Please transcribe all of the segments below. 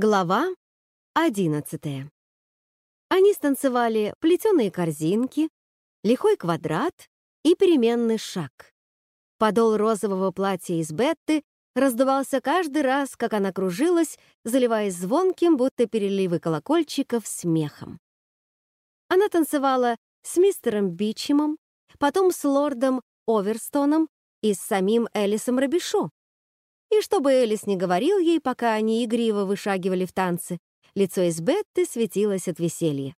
Глава одиннадцатая. Они станцевали плетеные корзинки, лихой квадрат и переменный шаг. Подол розового платья из Бетты раздувался каждый раз, как она кружилась, заливаясь звонким, будто переливы колокольчиков, смехом. Она танцевала с мистером Бичемом, потом с лордом Оверстоном и с самим Элисом Робишо, и чтобы Элис не говорил ей, пока они игриво вышагивали в танце, лицо Избетты светилось от веселья.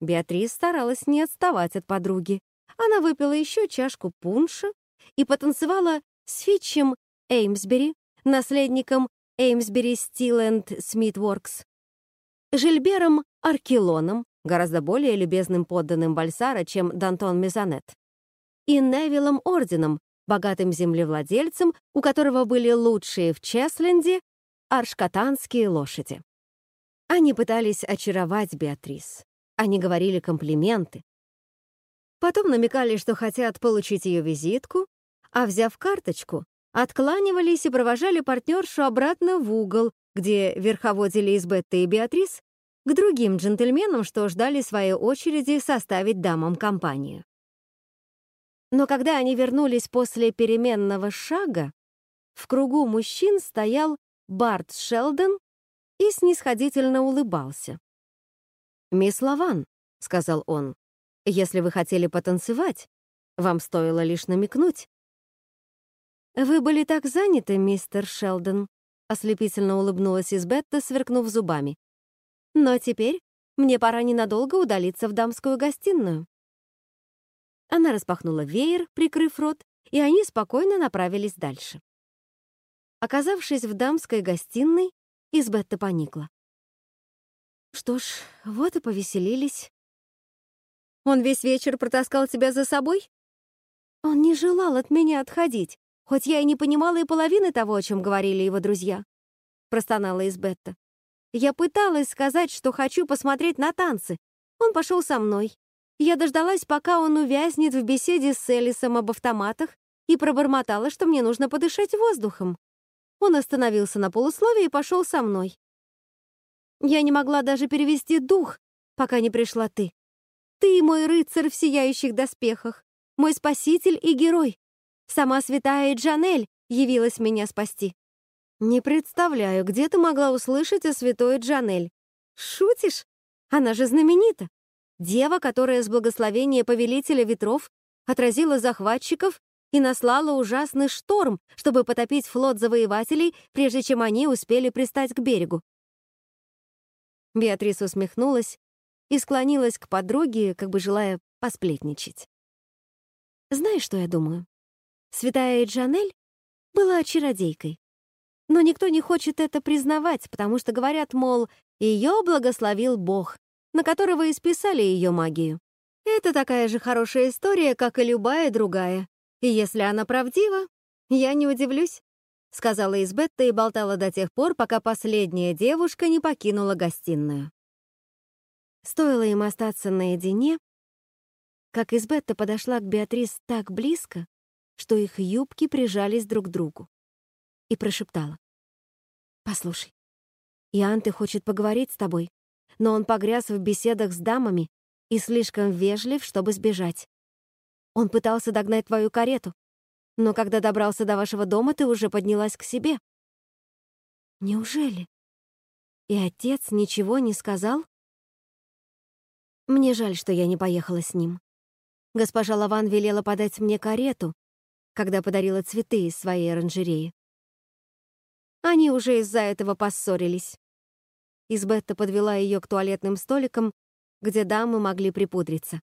Беатрис старалась не отставать от подруги. Она выпила еще чашку пунша и потанцевала с Фитчем Эймсбери, наследником Эймсбери Стиленд Смитворкс, Жильбером Аркелоном, гораздо более любезным подданным Бальсара, чем Дантон Мезонет, и Невилом Орденом, богатым землевладельцем, у которого были лучшие в Чесленде аршкатанские лошади. Они пытались очаровать Беатрис. Они говорили комплименты. Потом намекали, что хотят получить ее визитку, а, взяв карточку, откланивались и провожали партнершу обратно в угол, где верховодили из Бетты и Беатрис, к другим джентльменам, что ждали своей очереди составить дамам компанию. Но когда они вернулись после переменного шага, в кругу мужчин стоял Барт Шелдон и снисходительно улыбался. «Мисс Лаван», — сказал он, — «если вы хотели потанцевать, вам стоило лишь намекнуть». «Вы были так заняты, мистер Шелдон», — ослепительно улыбнулась Избетта, сверкнув зубами. «Но теперь мне пора ненадолго удалиться в дамскую гостиную». Она распахнула веер, прикрыв рот, и они спокойно направились дальше. Оказавшись в дамской гостиной, Избетта поникла. Что ж, вот и повеселились. Он весь вечер протаскал тебя за собой? Он не желал от меня отходить, хоть я и не понимала и половины того, о чем говорили его друзья. Простонала Избетта. Я пыталась сказать, что хочу посмотреть на танцы. Он пошел со мной, я дождалась, пока он увязнет в беседе с Элисом об автоматах и пробормотала, что мне нужно подышать воздухом. Он остановился на полусловие и пошел со мной. Я не могла даже перевести дух, пока не пришла ты. Ты мой рыцарь в сияющих доспехах, мой спаситель и герой. Сама святая Джанель явилась меня спасти. Не представляю, где ты могла услышать о святой Джанель. Шутишь? Она же знаменита. Дева, которая с благословения повелителя ветров отразила захватчиков и наслала ужасный шторм, чтобы потопить флот завоевателей, прежде чем они успели пристать к берегу. Беатрис усмехнулась и склонилась к подруге, как бы желая посплетничать. Знаешь, что я думаю? Святая Джанель была чародейкой. Но никто не хочет это признавать, потому что говорят, мол, ее благословил Бог, на которого и списали ее магию. Это такая же хорошая история, как и любая другая. И если она правдива, я не удивлюсь, — сказала Избетта и болтала до тех пор, пока последняя девушка не покинула гостиную. Стоило им остаться наедине, как Избетта подошла к Беатрис так близко, что их юбки прижались друг к другу, и прошептала. «Послушай, Ианте хочет поговорить с тобой но он погряз в беседах с дамами и слишком вежлив, чтобы сбежать. Он пытался догнать твою карету, но когда добрался до вашего дома, ты уже поднялась к себе. Неужели? И отец ничего не сказал? Мне жаль, что я не поехала с ним. Госпожа Лаван велела подать мне карету, когда подарила цветы из своей оранжереи. Они уже из-за этого поссорились. Избетта подвела ее к туалетным столикам, где дамы могли припудриться.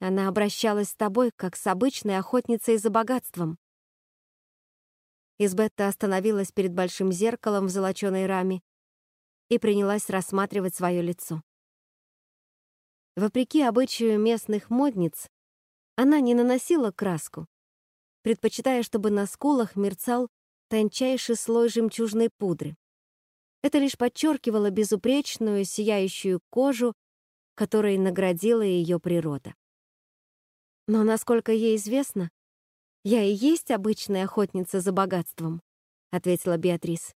Она обращалась с тобой, как с обычной охотницей за богатством. Избетта остановилась перед большим зеркалом в золоченой раме и принялась рассматривать свое лицо. Вопреки обычаю местных модниц, она не наносила краску, предпочитая, чтобы на скулах мерцал тончайший слой жемчужной пудры. Это лишь подчеркивало безупречную, сияющую кожу, которой наградила ее природа. Но, насколько ей известно, я и есть обычная охотница за богатством, ответила Беатрис.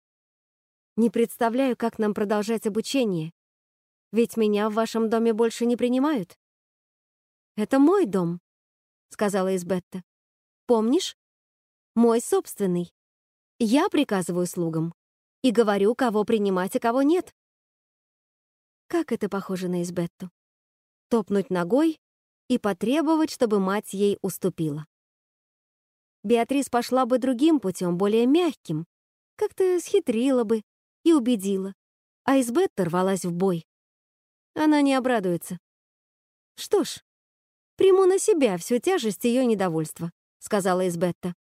Не представляю, как нам продолжать обучение, ведь меня в вашем доме больше не принимают. Это мой дом, сказала Избетта. Помнишь? Мой собственный. Я приказываю слугам и говорю, кого принимать, а кого нет. Как это похоже на Избетту? Топнуть ногой и потребовать, чтобы мать ей уступила. Беатрис пошла бы другим путем, более мягким, как-то схитрила бы и убедила, а Избетта рвалась в бой. Она не обрадуется. Что ж, приму на себя всю тяжесть ее недовольства, сказала Избетта.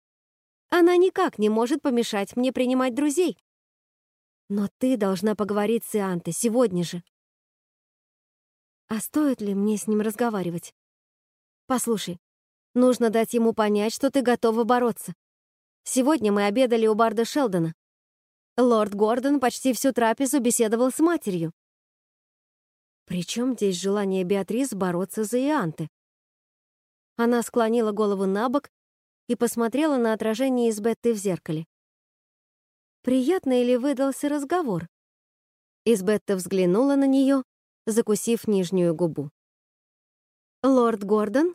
Она никак не может помешать мне принимать друзей. Но ты должна поговорить с Ианте сегодня же. А стоит ли мне с ним разговаривать? Послушай, нужно дать ему понять, что ты готова бороться. Сегодня мы обедали у Барда Шелдона. Лорд Гордон почти всю трапезу беседовал с матерью. Причем здесь желание Беатрис бороться за Ианте? Она склонила голову на бок и посмотрела на отражение из Бетты в зеркале. Приятный ли выдался разговор? Избетта взглянула на нее, закусив нижнюю губу. Лорд Гордон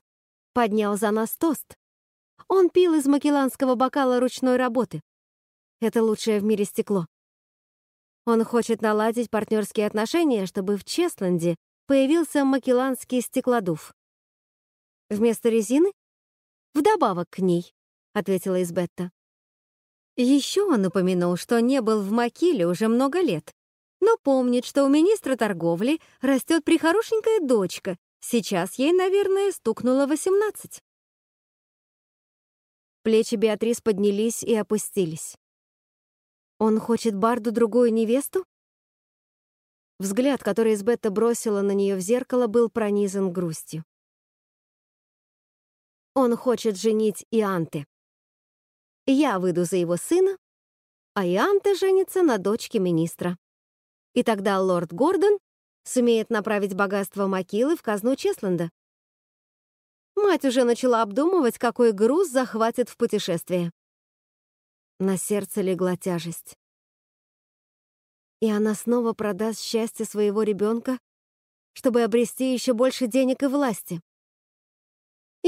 поднял за нас тост. Он пил из макеланского бокала ручной работы. Это лучшее в мире стекло. Он хочет наладить партнерские отношения, чтобы в Чесленде появился макеланский стеклодув. Вместо резины Вдобавок к ней, ответила Избетта. Еще он упомянул, что не был в Макиле уже много лет, но помнит, что у министра торговли растет прихорошенькая дочка. Сейчас ей, наверное, стукнуло восемнадцать. Плечи Беатрис поднялись и опустились. Он хочет Барду другую невесту? Взгляд, который Избетта бросила на нее в зеркало, был пронизан грустью. Он хочет женить Ианте. Я выйду за его сына, а Ианте женится на дочке министра. И тогда лорд Гордон сумеет направить богатство Макилы в казну Чесленда. Мать уже начала обдумывать, какой груз захватит в путешествие. На сердце легла тяжесть. И она снова продаст счастье своего ребенка, чтобы обрести еще больше денег и власти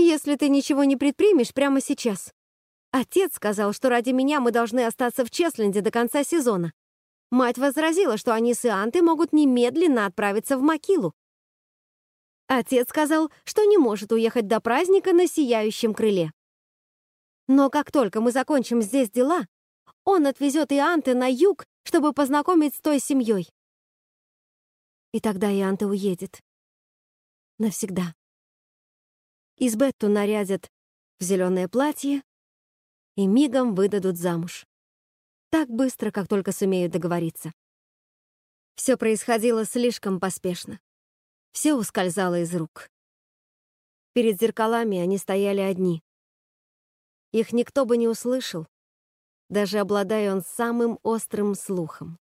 если ты ничего не предпримешь прямо сейчас. Отец сказал, что ради меня мы должны остаться в Чесленде до конца сезона. Мать возразила, что они с Иантой могут немедленно отправиться в Макилу. Отец сказал, что не может уехать до праздника на сияющем крыле. Но как только мы закончим здесь дела, он отвезет Ианты на юг, чтобы познакомить с той семьей. И тогда Ианта уедет. Навсегда. Избетту нарядят в зеленое платье и мигом выдадут замуж. Так быстро, как только сумеют договориться. Все происходило слишком поспешно. Все ускользало из рук. Перед зеркалами они стояли одни. Их никто бы не услышал, даже обладая он самым острым слухом.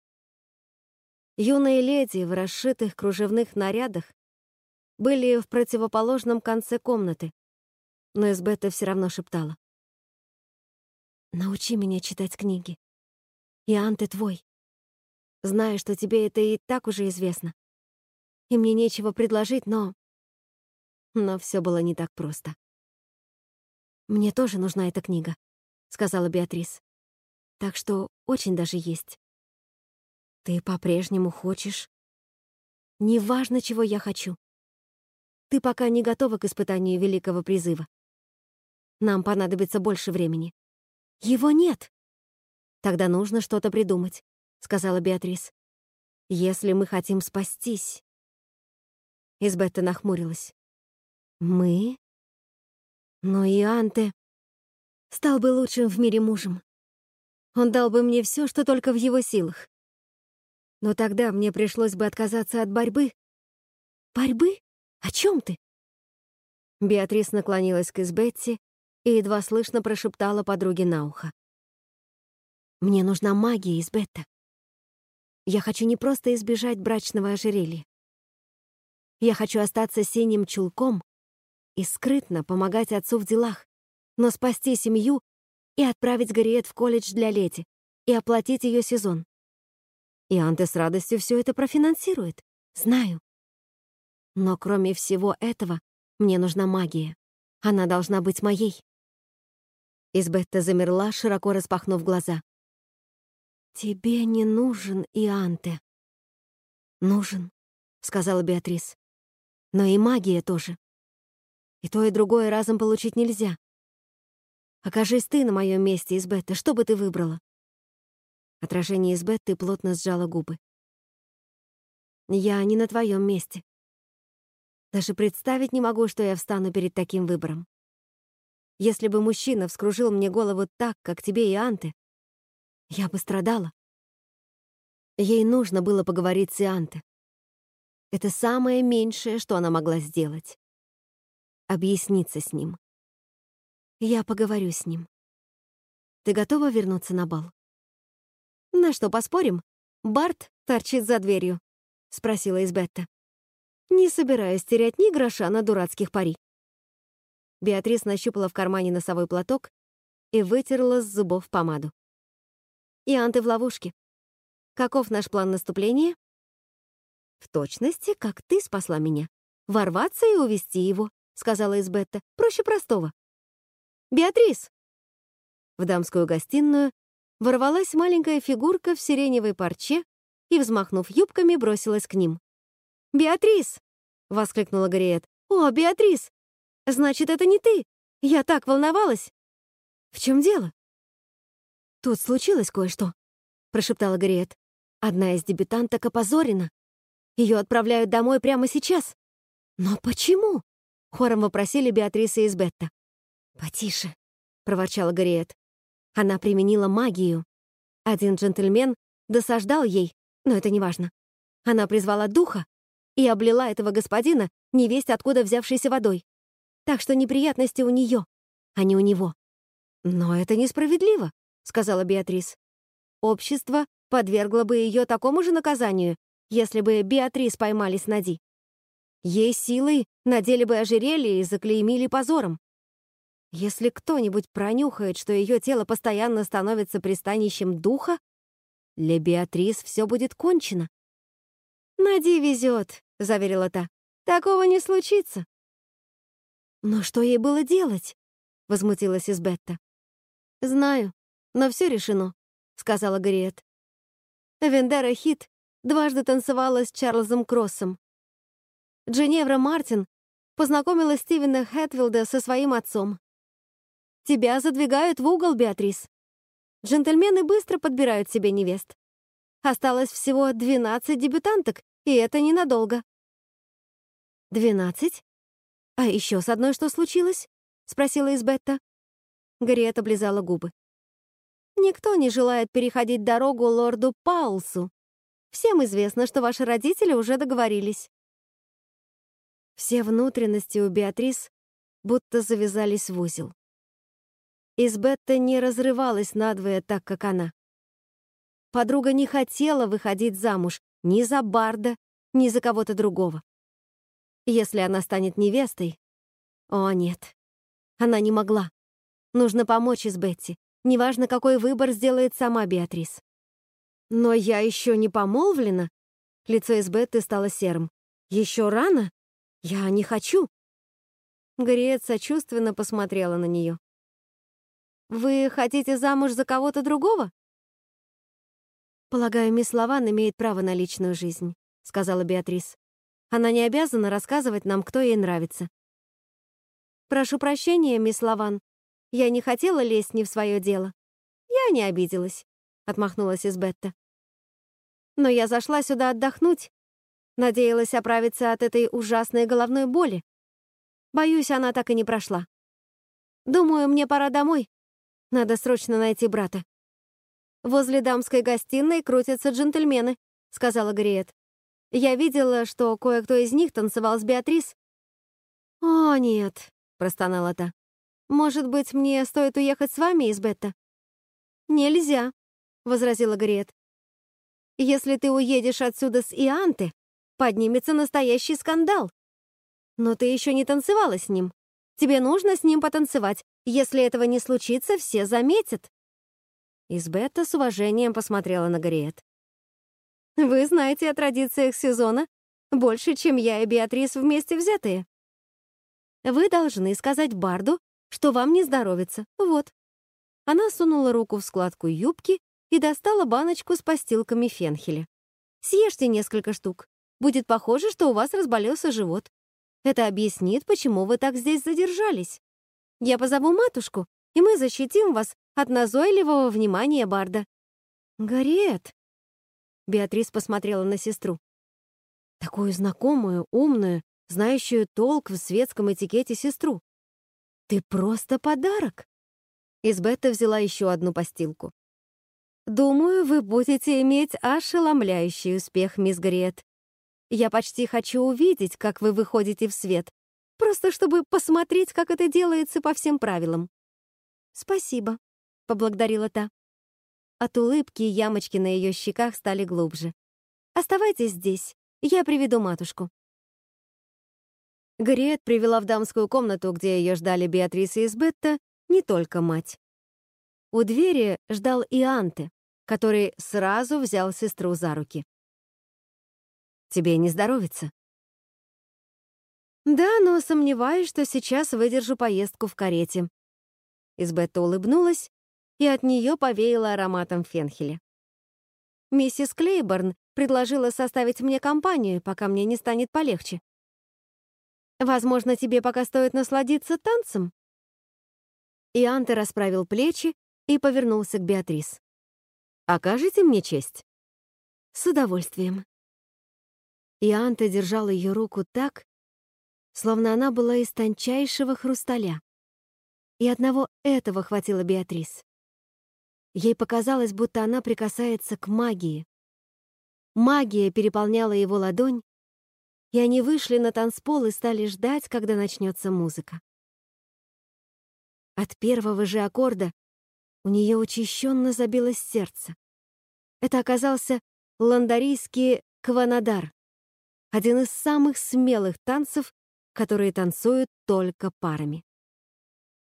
Юные леди в расшитых кружевных нарядах были в противоположном конце комнаты, но Эсбетта все равно шептала. «Научи меня читать книги. Иоанн, ты твой. Знаю, что тебе это и так уже известно. И мне нечего предложить, но...» Но все было не так просто. «Мне тоже нужна эта книга», — сказала Беатрис. «Так что очень даже есть». «Ты по-прежнему хочешь?» «Неважно, чего я хочу. Ты пока не готова к испытанию великого призыва. Нам понадобится больше времени. Его нет. Тогда нужно что-то придумать, сказала Беатрис. Если мы хотим спастись. Избетта нахмурилась. Мы? Но и Анте стал бы лучшим в мире мужем. Он дал бы мне все, что только в его силах. Но тогда мне пришлось бы отказаться от борьбы. Борьбы? «О чем ты?» Беатрис наклонилась к Избетти и едва слышно прошептала подруге на ухо. «Мне нужна магия, Избетта. Я хочу не просто избежать брачного ожерелья. Я хочу остаться синим чулком и скрытно помогать отцу в делах, но спасти семью и отправить Гарриет в колледж для леди и оплатить ее сезон. И Анте с радостью все это профинансирует. Знаю. Но кроме всего этого, мне нужна магия. Она должна быть моей. Избетта замерла, широко распахнув глаза. «Тебе не нужен Ианте». «Нужен», — сказала Беатрис. «Но и магия тоже. И то, и другое разом получить нельзя. Окажись ты на моем месте, Избетта, что бы ты выбрала?» Отражение Избетты плотно сжало губы. «Я не на твоем месте. Даже представить не могу, что я встану перед таким выбором. Если бы мужчина вскружил мне голову так, как тебе и Анте, я бы страдала. Ей нужно было поговорить с Ианте. Это самое меньшее, что она могла сделать. Объясниться с ним. Я поговорю с ним. Ты готова вернуться на бал? На что поспорим? Барт торчит за дверью, спросила Избетта. Не собираюсь терять ни гроша на дурацких пари. Беатрис нащупала в кармане носовой платок и вытерла с зубов помаду. «Иан, ты в ловушке. Каков наш план наступления?» «В точности, как ты спасла меня. Ворваться и увести его», — сказала Избетта. «Проще простого». «Беатрис!» В дамскую гостиную ворвалась маленькая фигурка в сиреневой парче и, взмахнув юбками, бросилась к ним. «Беатрис!» — воскликнула Гориет. «О, Беатрис! Значит, это не ты! Я так волновалась!» «В чем дело?» «Тут случилось кое-что», — прошептала Гориет. «Одна из дебютанток опозорена. Ее отправляют домой прямо сейчас». «Но почему?» — хором вопросили Беатриса и Избетта. «Потише», — проворчала Гориет. Она применила магию. Один джентльмен досаждал ей, но это не важно. Она призвала духа и облила этого господина невесть откуда взявшейся водой. Так что неприятности у нее, а не у него. «Но это несправедливо», — сказала Беатрис. «Общество подвергло бы ее такому же наказанию, если бы Беатрис поймали с Нади. Ей силой надели бы ожерелье и заклеймили позором. Если кто-нибудь пронюхает, что ее тело постоянно становится пристанищем духа, для Беатрис все будет кончено. «Нади везет», — заверила та. «Такого не случится». «Но что ей было делать?» — возмутилась Избетта. «Знаю, но все решено», — сказала Гарриет. Вендера Хит дважды танцевала с Чарльзом Кроссом. Дженевра Мартин познакомила Стивена Хэтфилда со своим отцом. Тебя задвигают в угол, Беатрис. Джентльмены быстро подбирают себе невест. Осталось всего 12 дебютанток, и это ненадолго. «Двенадцать? А еще с одной что случилось?» — спросила Избетта. Гарриет облизала губы. «Никто не желает переходить дорогу лорду Паулсу. Всем известно, что ваши родители уже договорились». Все внутренности у Беатрис будто завязались в узел. Избетта не разрывалась надвое так, как она. Подруга не хотела выходить замуж ни за Барда, ни за кого-то другого. Если она станет невестой... О, нет. Она не могла. Нужно помочь из Бетти. Неважно, какой выбор сделает сама Беатрис. Но я еще не помолвлена. Лицо из Бетты стало серым. Еще рано? Я не хочу. Гриет сочувственно посмотрела на нее. «Вы хотите замуж за кого-то другого?» «Полагаю, мисс Лаван имеет право на личную жизнь», — сказала Беатрис. Она не обязана рассказывать нам, кто ей нравится. «Прошу прощения, мисс Лаван. Я не хотела лезть не в свое дело. Я не обиделась», — отмахнулась Избетта. «Но я зашла сюда отдохнуть. Надеялась оправиться от этой ужасной головной боли. Боюсь, она так и не прошла. Думаю, мне пора домой. Надо срочно найти брата». «Возле дамской гостиной крутятся джентльмены», — сказала Гриет. Я видела, что кое-кто из них танцевал с Беатрис. «О, нет», — простонала та. «Может быть, мне стоит уехать с вами из Бетта?» «Нельзя», — возразила Грет. «Если ты уедешь отсюда с Ианты, поднимется настоящий скандал. Но ты еще не танцевала с ним. Тебе нужно с ним потанцевать. Если этого не случится, все заметят». Избетта с уважением посмотрела на Грет. Вы знаете о традициях сезона больше, чем я и Беатрис вместе взятые. Вы должны сказать Барду, что вам не здоровится. Вот». Она сунула руку в складку юбки и достала баночку с постилками фенхеля. «Съешьте несколько штук. Будет похоже, что у вас разболелся живот. Это объяснит, почему вы так здесь задержались. Я позову матушку, и мы защитим вас от назойливого внимания Барда». «Гарриет!» Беатрис посмотрела на сестру. Такую знакомую, умную, знающую толк в светском этикете сестру. «Ты просто подарок!» Избетта взяла еще одну постилку. «Думаю, вы будете иметь ошеломляющий успех, мисс Гриет. Я почти хочу увидеть, как вы выходите в свет, просто чтобы посмотреть, как это делается по всем правилам». «Спасибо», — поблагодарила та. От улыбки ямочки на ее щеках стали глубже. «Оставайтесь здесь, я приведу матушку». Гарриет привела в дамскую комнату, где ее ждали Беатриса и Сбетта, не только мать. У двери ждал и Анте, который сразу взял сестру за руки. «Тебе не здоровится?» «Да, но сомневаюсь, что сейчас выдержу поездку в карете». Избетта улыбнулась, и от нее повеяло ароматом фенхеля. «Миссис Клейборн предложила составить мне компанию, пока мне не станет полегче. Возможно, тебе пока стоит насладиться танцем?» И Анте расправил плечи и повернулся к Беатрис. «Окажете мне честь?» «С удовольствием». И Анте держал ее руку так, словно она была из тончайшего хрусталя. И одного этого хватило Беатрис. Ей показалось, будто она прикасается к магии. Магия переполняла его ладонь, и они вышли на танцпол и стали ждать, когда начнется музыка. От первого же аккорда у нее учащенно забилось сердце. Это оказался ландарийский кванадар, один из самых смелых танцев, которые танцуют только парами.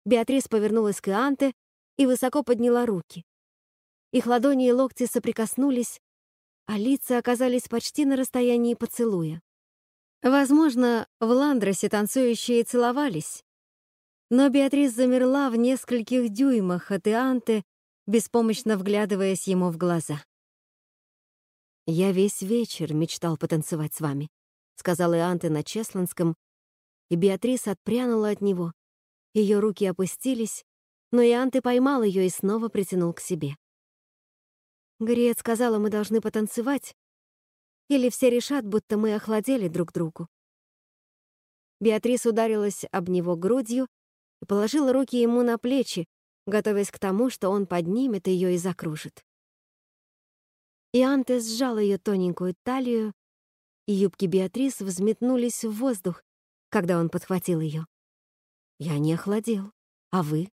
Беатрис повернулась к Ианте и высоко подняла руки. Их ладони и локти соприкоснулись, а лица оказались почти на расстоянии поцелуя. Возможно, в Ландросе танцующие целовались, но Беатрис замерла в нескольких дюймах от Ианты, беспомощно вглядываясь ему в глаза. «Я весь вечер мечтал потанцевать с вами», — сказал Ианте на чесландском, и Беатрис отпрянула от него. Ее руки опустились, но Ианте поймал ее и снова притянул к себе. Гриет сказала, мы должны потанцевать, или все решат, будто мы охладели друг другу. Беатрис ударилась об него грудью и положила руки ему на плечи, готовясь к тому, что он поднимет ее и закружит. И Анте сжал ее тоненькую талию, и юбки Беатрис взметнулись в воздух, когда он подхватил ее. «Я не охладел. А вы?»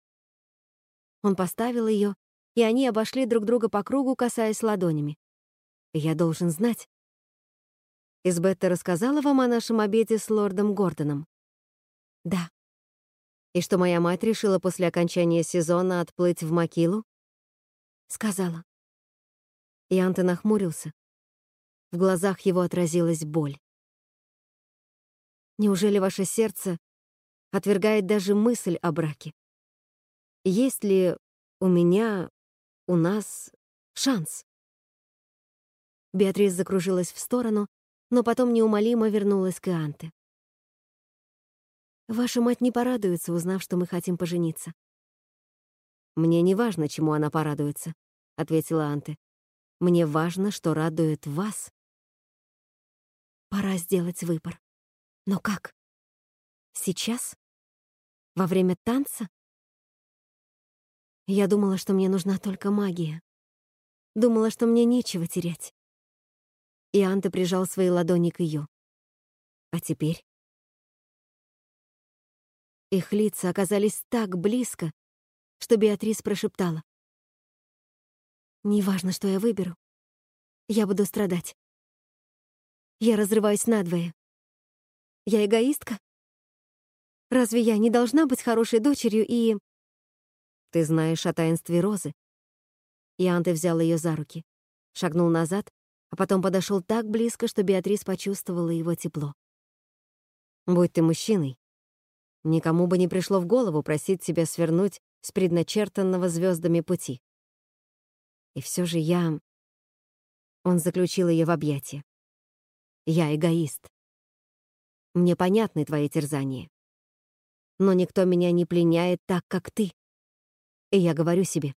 Он поставил ее, и они обошли друг друга по кругу, касаясь ладонями. «Я должен знать, Избетта рассказала вам о нашем обеде с лордом Гордоном? Да. И что моя мать решила после окончания сезона отплыть в Макилу? Сказала. И Анте нахмурился. В глазах его отразилась боль. Неужели ваше сердце отвергает даже мысль о браке? Есть ли у меня, у нас шанс? Беатрис закружилась в сторону, но потом неумолимо вернулась к Анте. «Ваша мать не порадуется, узнав, что мы хотим пожениться». «Мне не важно, чему она порадуется», — ответила Анте. «Мне важно, что радует вас». «Пора сделать выбор. Но как? Сейчас? Во время танца?» Я думала, что мне нужна только магия. Думала, что мне нечего терять и Анта прижал свои ладони к ее. А теперь? Их лица оказались так близко, что Беатрис прошептала. «Неважно, что я выберу. Я буду страдать. Я разрываюсь надвое. Я эгоистка? Разве я не должна быть хорошей дочерью и...» «Ты знаешь о таинстве Розы?» И Анте взял ее за руки, шагнул назад а потом подошел так близко, что Беатрис почувствовала его тепло. «Будь ты мужчиной, никому бы не пришло в голову просить тебя свернуть с предначертанного звездами пути. И все же я...» Он заключил ее в объятия. «Я эгоист. Мне понятны твои терзания. Но никто меня не пленяет так, как ты. И я говорю себе,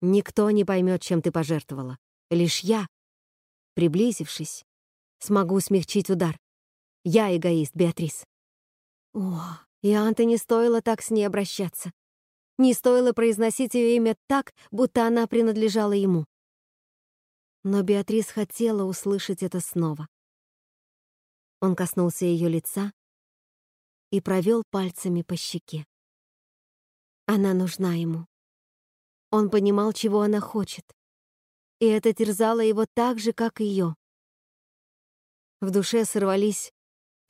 никто не поймет, чем ты пожертвовала. Лишь я, приблизившись, смогу смягчить удар. Я эгоист, Беатрис. О, и Анте не стоило так с ней обращаться. Не стоило произносить ее имя так, будто она принадлежала ему. Но Беатрис хотела услышать это снова. Он коснулся ее лица и провел пальцами по щеке. Она нужна ему. Он понимал, чего она хочет. И это терзало его так же, как ее. В душе сорвались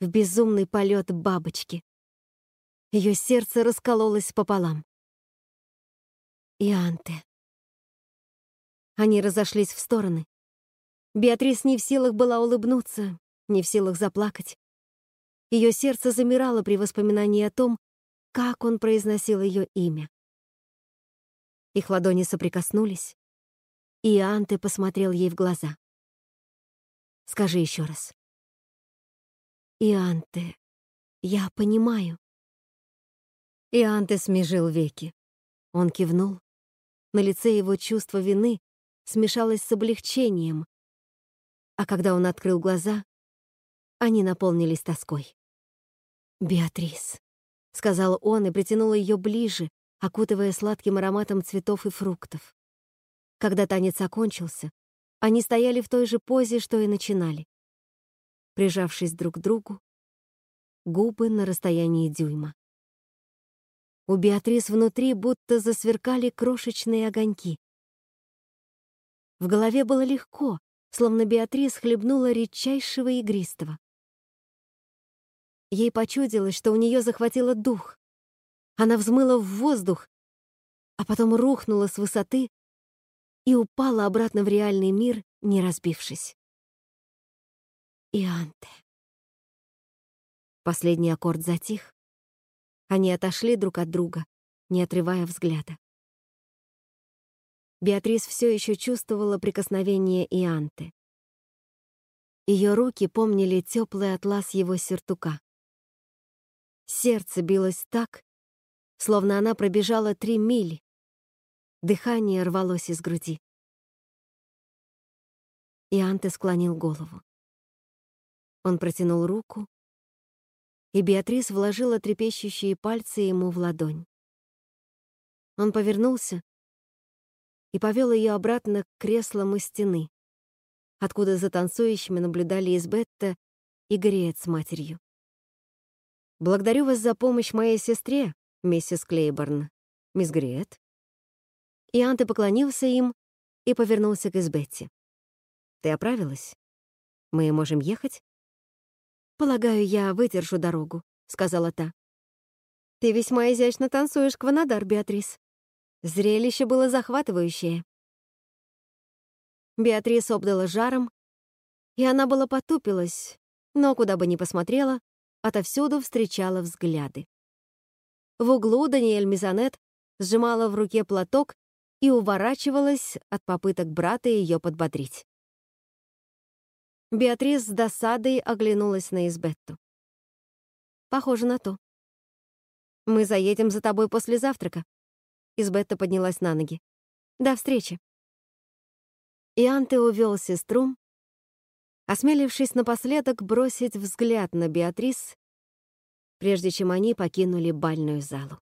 в безумный полет бабочки. Ее сердце раскололось пополам. И Анте. Они разошлись в стороны. Беатрис не в силах была улыбнуться, не в силах заплакать. Ее сердце замирало при воспоминании о том, как он произносил ее имя. Их ладони соприкоснулись, и Анте посмотрел ей в глаза. «Скажи еще раз». «Ианте, я понимаю». Ианте смежил веки. Он кивнул. На лице его чувство вины смешалось с облегчением, а когда он открыл глаза, они наполнились тоской. «Беатрис», — сказал он и притянул ее ближе, окутывая сладким ароматом цветов и фруктов. Когда танец окончился, они стояли в той же позе, что и начинали. Прижавшись друг к другу, губы на расстоянии дюйма. У Беатрис внутри будто засверкали крошечные огоньки. В голове было легко, словно Беатрис хлебнула редчайшего игристого. Ей почудилось, что у нее захватило дух. Она взмыла в воздух, а потом рухнула с высоты и упала обратно в реальный мир, не разбившись. Ианте. Последний аккорд затих. Они отошли друг от друга, не отрывая взгляда. Беатрис все еще чувствовала прикосновение Ианте. Ее руки помнили теплый атлас его сюртука. Сердце билось так, словно она пробежала три мили. Дыхание рвалось из груди. И Анте склонил голову. Он протянул руку, и Беатрис вложила трепещущие пальцы ему в ладонь. Он повернулся и повел ее обратно к креслам у стены, откуда за танцующими наблюдали Избетта и Гриет с матерью. Благодарю вас за помощь моей сестре, миссис Клейборн, мисс Гриет. И Анте поклонился им и повернулся к Избетти. Ты оправилась? Мы можем ехать? Полагаю, я выдержу дорогу, сказала та. Ты весьма изящно танцуешь кванадар, Беатрис. Зрелище было захватывающее. Беатрис обдала жаром, и она была потупилась, но куда бы ни посмотрела, отовсюду встречала взгляды. В углу Даниэль Мизанет сжимала в руке платок и уворачивалась от попыток брата ее подбодрить. Беатрис с досадой оглянулась на Избетту. «Похоже на то. Мы заедем за тобой после завтрака». Избетта поднялась на ноги. «До встречи». И Анте увел сестру, осмелившись напоследок бросить взгляд на Беатрис, прежде чем они покинули бальную залу.